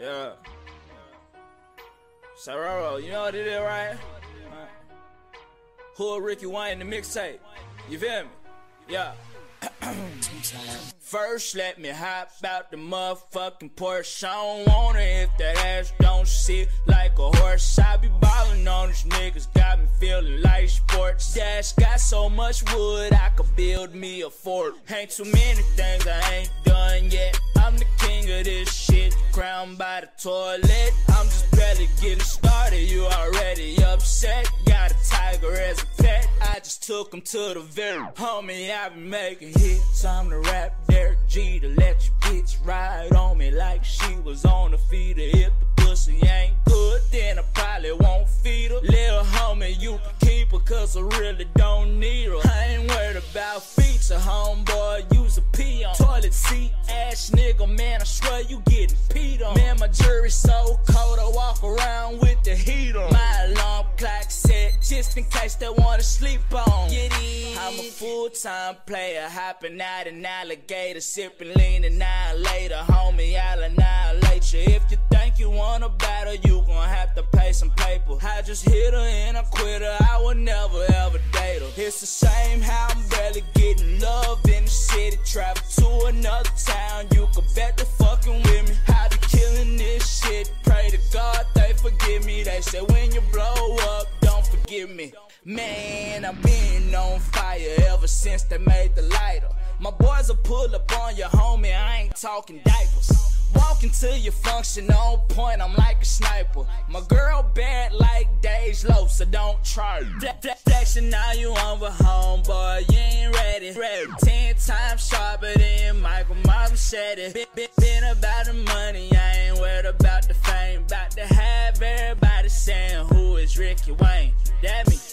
Yeah. Sororo, you know what it is, right? Who Ricky Wayne in the mixtape? You feel me? Yeah. First, let me hop out the motherfucking Porsche. I don't want it if that ass don't sit like a horse. I be ballin' on these niggas, got me feeling like sports. Dash got so much wood, I could build me a fort. Ain't too many things I ain't done yet. I'm the king of this crowned by the toilet. I'm just barely getting started, you already upset. Got a tiger as a pet, I just took him to the very homie. I be making hits, I'm the rap Derek Jeter let your bitch ride on me like she was on the feeder. If the pussy ain't good, then I probably won't feed her. Little homie, you can keep her, cause I really don't need her. I ain't worried about feature, homeboy, use a pee on. Toilet seat, ass nigga, man, I swear you getting peed on. Man, my jury's so cold, I walk around with the heat on. My alarm clock set, just in case they wanna sleep on. Get. I'm a full-time player, hopping out an alligator, sipping lean an hour later. Homie, I'll annihilate you. If you think you wanna battle, you gon' have to pay some paper. I just hit her and I quit her, I would never ever date her. It's a shame how I'm barely getting love in the city. Travel to another town, you can bet the forgive me. They say when you blow up, don't forgive me. Man, I've been on fire ever since they made the lighter. My boys will pull up on your homie, I ain't talking diapers. Walk into your function on point, I'm like a sniper. My girl bad like Dej Loaf, so don't try. Flexing now you on with homeboy, you ain't ready. ready. Ten times sharper than Michael Marvin said it. Been, been about the money, Ricky Wayne. That me.